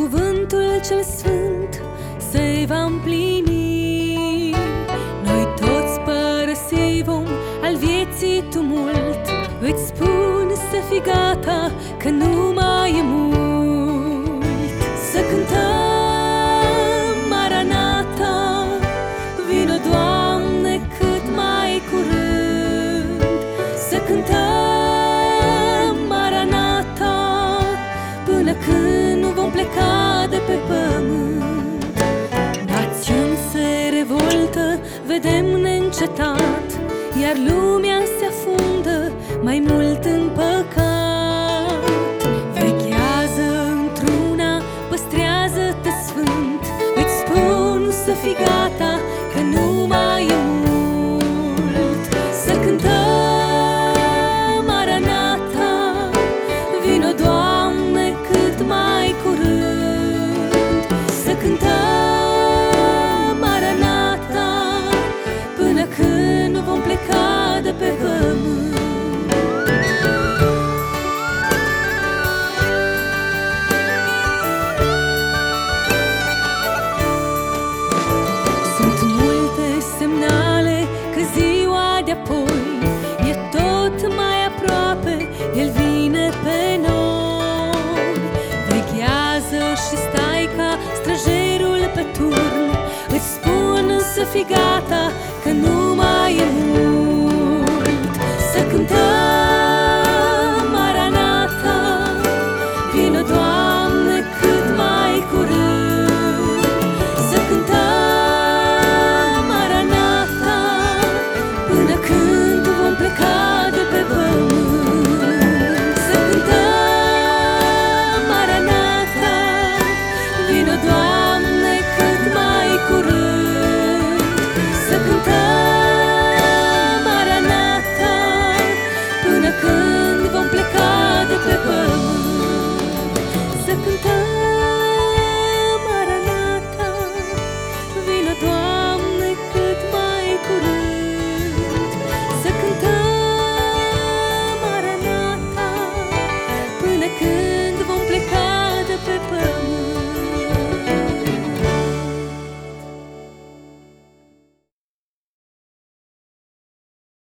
Cuvântul cel sfânt se va împlini. Noi toți părăsi vom al vieții tumult. Îți spun să fii gata că nu mai e mult. multă vedem neîncetat Iar lumea se afundă mai mult în păcat. Vechează într-una, păstrează-te sfânt Îți spun să fii gata. El vine pe noi Veghează și stai ca străjerul pe turn. Îți spun să fii gata că nu Până când vom pleca de pe pământ. Să cântăm Maranata Vină, Doamne, cât mai curând. Să cântăm Maranata Până când